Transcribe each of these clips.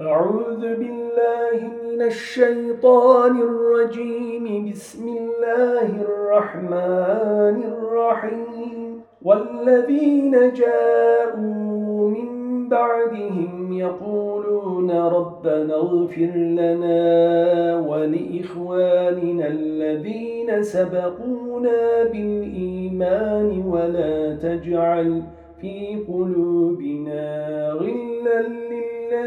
أعوذ بالله من الشيطان الرجيم. بسم الله الرحمن الرحيم. والذين جاءوا من بعدهم يقولون ربنا اغفر لنا ولإخواننا الذين سبقونا بالإيمان ولا تجعل في قلوبنا غلا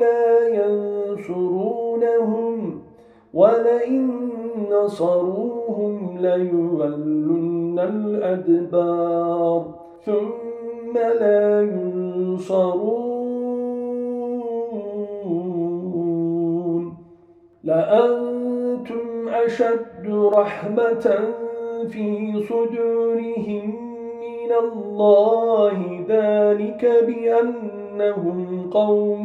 لا ينصرونهم ولئن نصروهم ليولن الأدبار ثم لا ينصرون. لأنتم أشد رحمة في صدورهم من الله. ذلك بأنهم قوم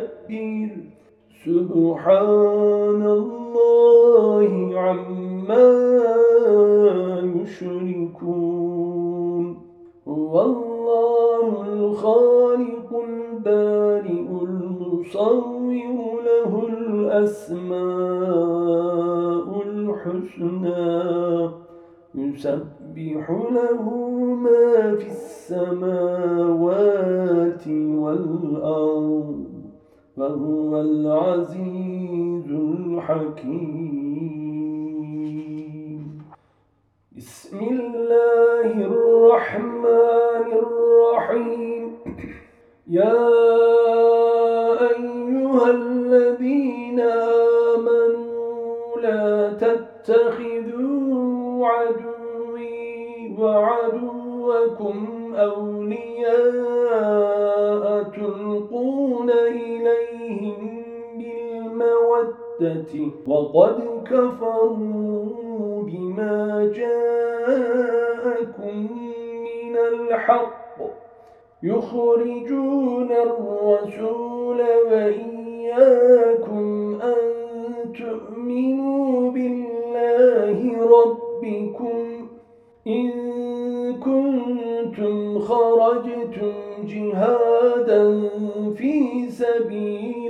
المتكبر سبحان الله عما يشركون. هو الله الخالق البارئ المصور له الأسماء الحسنى. يسبح له ما في السماوات والأرض. وهو العزيز الحكيم. بسم الله الرحمن الرحيم. يا أيها الذين آمنوا لا تتخذوا عدوي وعدوكم أولياء وقد كفروا بما جاءكم من الحق. يخرجون الرسول وإياكم أن تؤمنوا بالله ربكم. إن كنتم خرجتم جهادا في سبيلي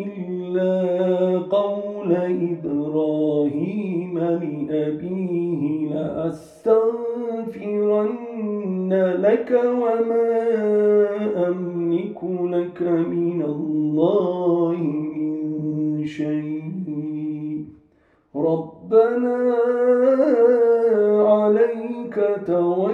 إلا قول إبراهيم لأبيه لأستغفرن لك وما أملك لك من الله من شيء. ربنا عليك توكلنا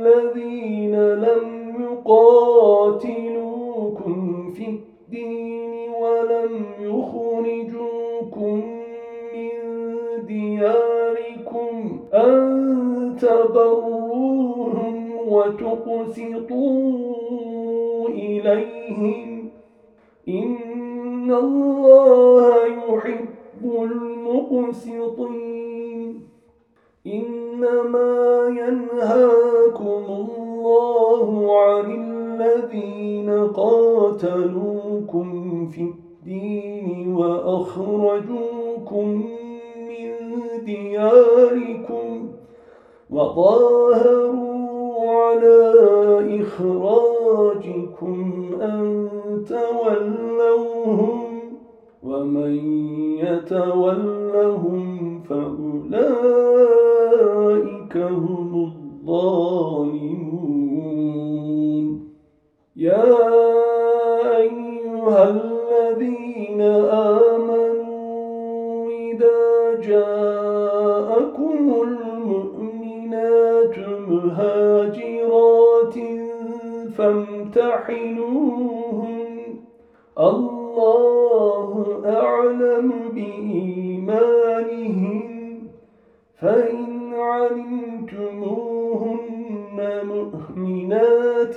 الذين لم يقاتلوكم في الدين ولم يخرجوكم من دياركم أن تبروهم وتقسطوا إليهم الذين قاتلوكم في الدين وأخرجوكم من دياركم وظاهروا على إخراجكم أن تولوهم ومن يتولهم فأولئك هم الظالمون يا أيها الذين آمنوا إذا جاءكم المؤمنات مهاجرات فامتحنوهم الله أعلم بإيمانهم. فإن علمتموهن مؤمنات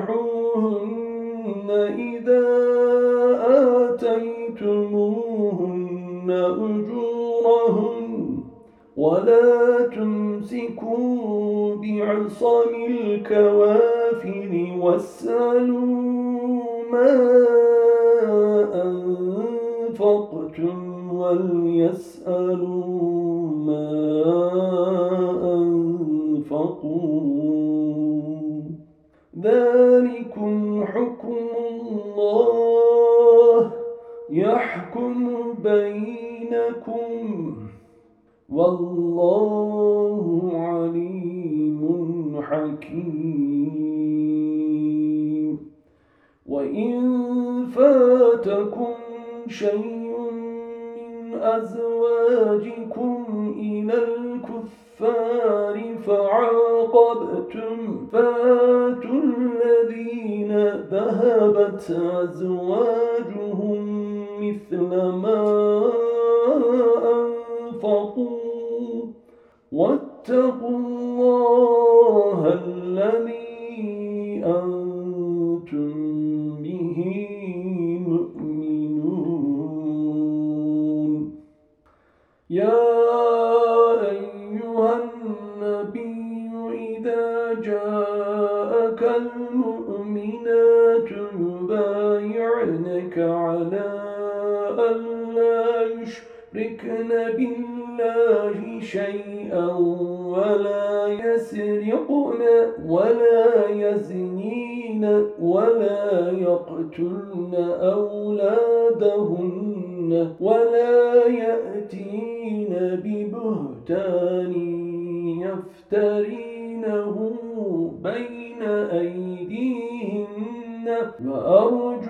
تنكحوهن إذا آتيتموهن أجورهن ولا تمسكوا بعصم الكوافر واسألوا ما أنفقتم وليسألوا ذلكم حكم الله يحكم بينكم والله عليم حكيم. وإن فاتكم شيء من أزواجكم إلى الكفار فعاقبتم فاتوا ذهبت أزواجهم مثل ما أنفقوا. واتقوا الله الذي أنتم به مؤمنون. يا أيها النبي إذا جاءك المؤمنات يبايعنك على ألا يشركن بالله شيئا ولا يسرقن ولا يزنين ولا يقتلن أولادهن ولا يأتين ببهتان يفترينه بين أيديهن وأرجلهن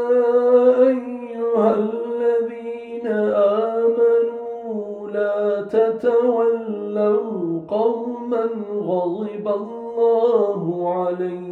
تتولوا قوما غضب الله عليهم.